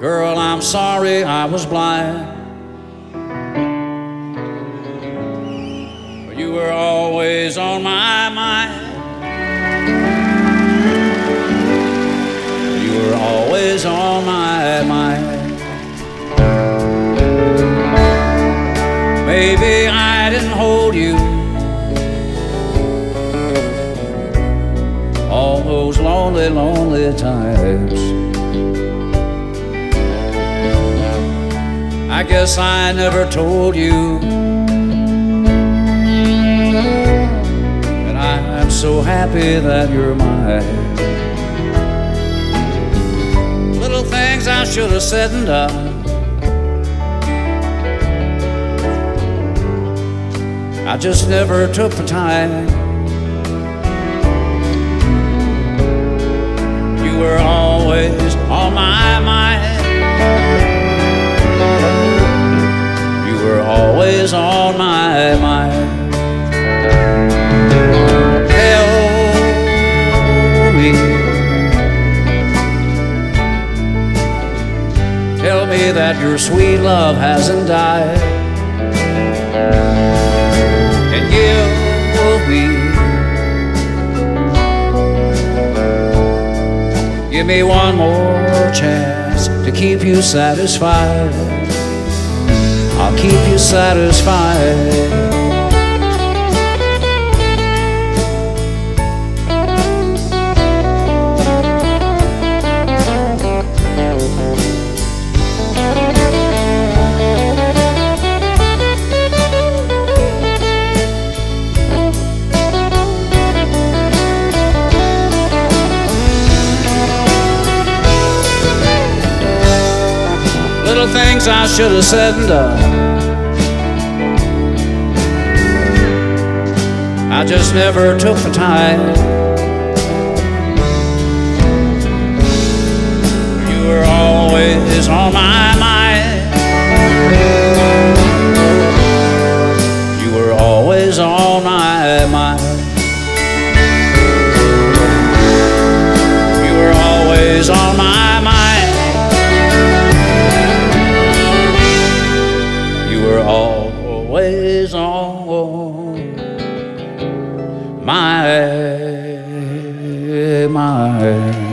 girl, I'm sorry I was blind. You were always on my mind. You were always on my mind. Maybe I didn't hold you all those lonely, lonely times. I guess I never told you that I'm so happy that you're mine. Little things I should have said and done. I just never took the time. Tell me that your sweet love hasn't died. And give me, give me one more chance to keep you satisfied. I'll keep you satisfied. Things I should have said and done. I just never took the time. You were always on my mind. You were always on my mind. My mind.